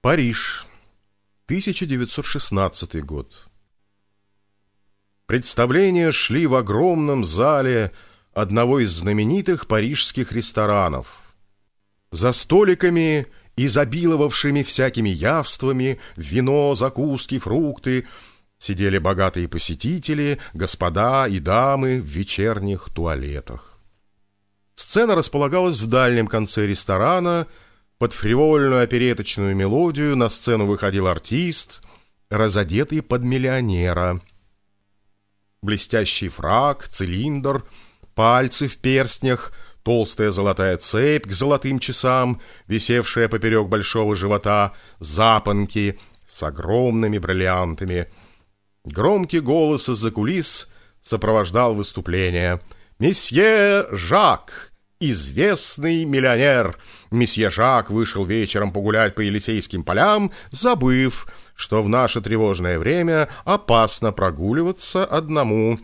Париж, 1916 год. Представления шли в огромном зале одного из знаменитых парижских ресторанов. За столиками, изобиловавшими всякими явствами, вино, закуски, фрукты, сидели богатые посетители, господа и дамы в вечерних туалетах. Сцена располагалась в дальнем конце ресторана – под фривольную опереточную мелодию на сцену выходил артист, разодетый под миллионера. Блестящий фраг, цилиндр, пальцы в перстнях, толстая золотая цепь к золотым часам, висевшая поперек большого живота, запонки с огромными бриллиантами. Громкий голос из-за кулис сопровождал выступление. «Месье Жак!» Известный миллионер. Месье Жак вышел вечером погулять по Елисейским полям, забыв, что в наше тревожное время опасно прогуливаться одному.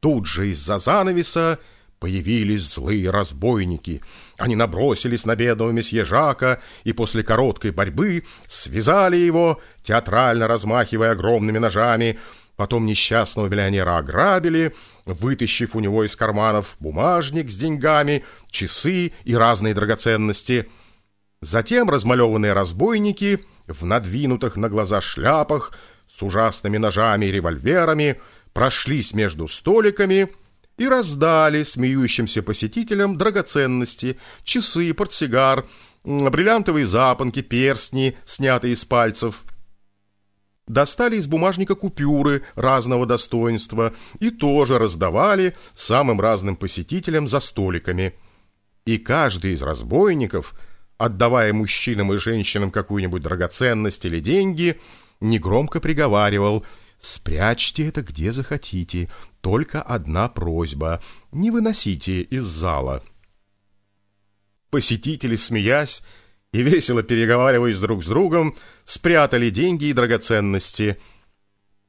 Тут же из-за занавеса появились злые разбойники. Они набросились на бедного месье Жака и после короткой борьбы связали его, театрально размахивая огромными ножами, Потом несчастного миллионера ограбили, вытащив у него из карманов бумажник с деньгами, часы и разные драгоценности. Затем размалеванные разбойники в надвинутых на глаза шляпах с ужасными ножами и револьверами прошлись между столиками и раздали смеющимся посетителям драгоценности, часы, портсигар, бриллиантовые запонки, перстни, снятые из пальцев — достали из бумажника купюры разного достоинства и тоже раздавали самым разным посетителям за столиками. И каждый из разбойников, отдавая мужчинам и женщинам какую-нибудь драгоценность или деньги, негромко приговаривал «Спрячьте это где захотите, только одна просьба, не выносите из зала». Посетители, смеясь, и, весело переговариваясь друг с другом, спрятали деньги и драгоценности.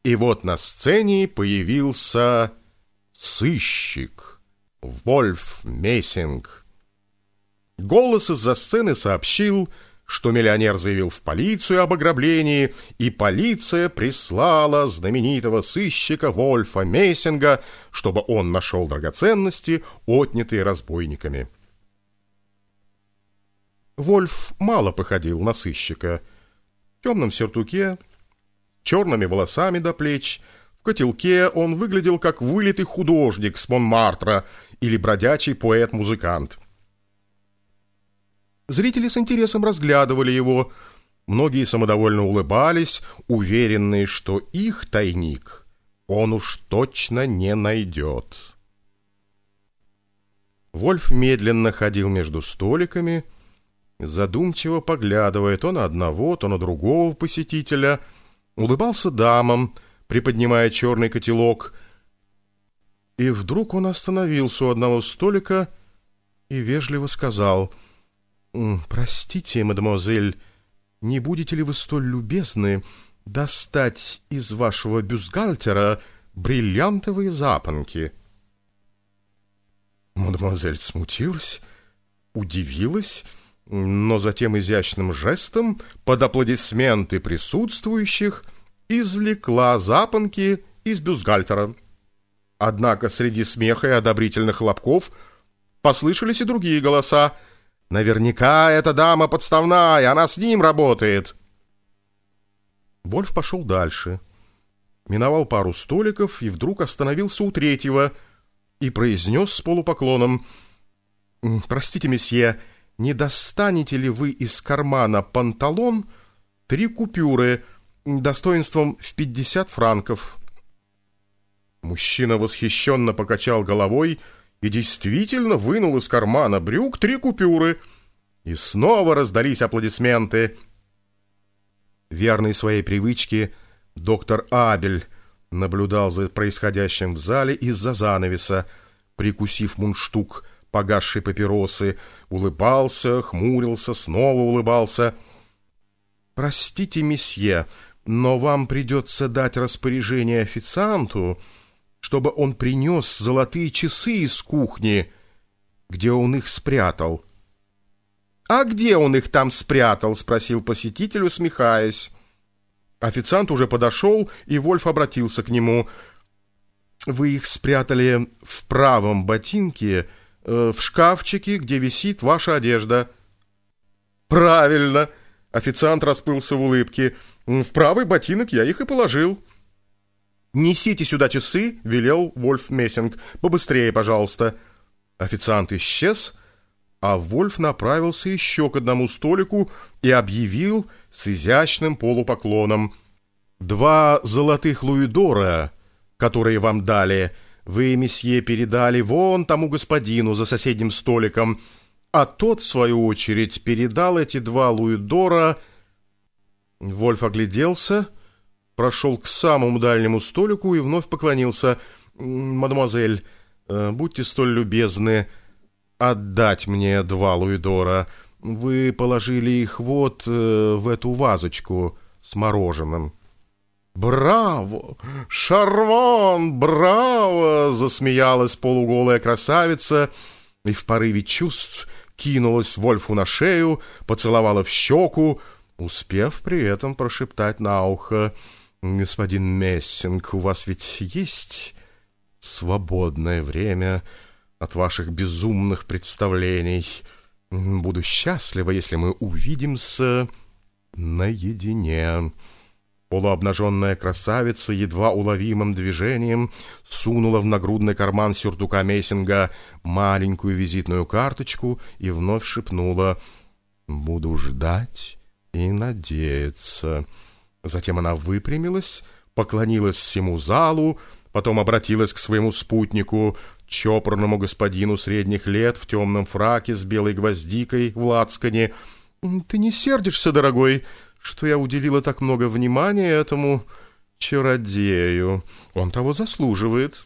И вот на сцене появился сыщик Вольф Мессинг. Голос из-за сцены сообщил, что миллионер заявил в полицию об ограблении, и полиция прислала знаменитого сыщика Вольфа Мессинга, чтобы он нашел драгоценности, отнятые разбойниками. Вольф мало походил на сыщика. В темном сюртуке, черными волосами до плеч, в котелке он выглядел как вылитый художник с Монмартра или бродячий поэт-музыкант. Зрители с интересом разглядывали его, многие самодовольно улыбались, уверенные, что их тайник он уж точно не найдет. Вольф медленно ходил между столиками, задумчиво поглядывая то на одного, то на другого посетителя, улыбался дамам, приподнимая черный котелок. И вдруг он остановился у одного столика и вежливо сказал, «Простите, мадемуазель, не будете ли вы столь любезны достать из вашего бюстгальтера бриллиантовые запонки?» Мадемуазель смутилась, удивилась но затем изящным жестом под аплодисменты присутствующих извлекла запонки из бюстгальтера. Однако среди смеха и одобрительных хлопков послышались и другие голоса. «Наверняка эта дама подставная, она с ним работает!» Вольф пошел дальше. Миновал пару столиков и вдруг остановился у третьего и произнес с полупоклоном «Простите, месье, — не достанете ли вы из кармана панталон три купюры достоинством в пятьдесят франков?» Мужчина восхищенно покачал головой и действительно вынул из кармана брюк три купюры. И снова раздались аплодисменты. Верный своей привычке, доктор Абель наблюдал за происходящим в зале из-за занавеса, прикусив мундштук — погасшей папиросы, улыбался, хмурился, снова улыбался. «Простите, месье, но вам придется дать распоряжение официанту, чтобы он принес золотые часы из кухни, где он их спрятал». «А где он их там спрятал?» — спросил посетитель, усмехаясь. Официант уже подошел, и Вольф обратился к нему. «Вы их спрятали в правом ботинке, э, в шкафчике, где висит ваша одежда». «Правильно!» — официант расплылся в улыбке. «В правый ботинок я их и положил». «Несите сюда часы», — велел Вольф Мессинг. «Побыстрее, пожалуйста». Официант исчез, — а Вольф направился еще к одному столику и объявил с изящным полупоклоном. «Два золотых луидора, которые вам дали, вы, месье, передали вон тому господину за соседним столиком, а тот, в свою очередь, передал эти два луидора...» Вольф огляделся, прошел к самому дальнему столику и вновь поклонился. «Мадемуазель, э, будьте столь любезны...» отдать мне два луидора. Вы положили их вот э, в эту вазочку с мороженым». «Браво! Шарман! Браво!» — засмеялась полуголая красавица и в порыве чувств кинулась Вольфу на шею, поцеловала в щеку, успев при этом прошептать на ухо «Господин Мессинг, у вас ведь есть свободное время?» от ваших безумных представлений. Буду счастлива, если мы увидимся наедине». Полуобнаженная красавица едва уловимым движением сунула в нагрудный карман сюртука Мессинга маленькую визитную карточку и вновь шепнула «Буду ждать и надеяться». Затем она выпрямилась, поклонилась всему залу, потом обратилась к своему спутнику чопорному господину средних лет в темном фраке с белой гвоздикой в лацкане. «Ты не сердишься, дорогой, что я уделила так много внимания этому чародею? Он того заслуживает».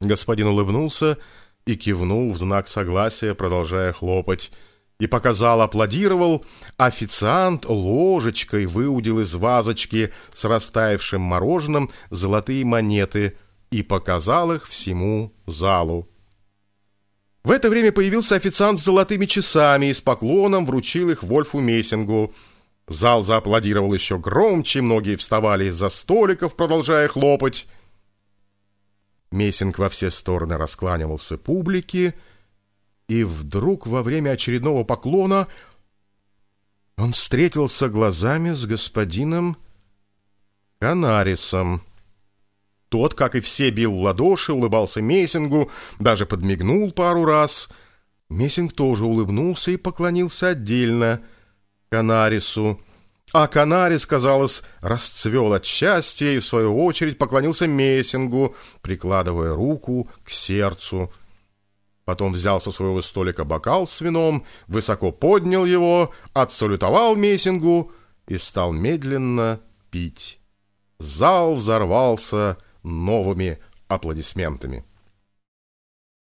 Господин улыбнулся и кивнул в знак согласия, продолжая хлопать. И показал, аплодировал, официант ложечкой выудил из вазочки с растаявшим мороженым золотые монеты — и показал их всему залу. В это время появился официант с золотыми часами и с поклоном вручил их Вольфу Мессингу. Зал зааплодировал еще громче, многие вставали из-за столиков, продолжая хлопать. Мессинг во все стороны раскланивался публике, и вдруг во время очередного поклона он встретился глазами с господином Канарисом. Тот, как и все, бил ладоши, улыбался Мессингу, даже подмигнул пару раз. Мессинг тоже улыбнулся и поклонился отдельно Канарису. А Канарис, казалось, расцвел от счастья и, в свою очередь, поклонился Мессингу, прикладывая руку к сердцу. Потом взял со своего столика бокал с вином, высоко поднял его, отсалютовал Мессингу и стал медленно пить. Зал взорвался новыми аплодисментами.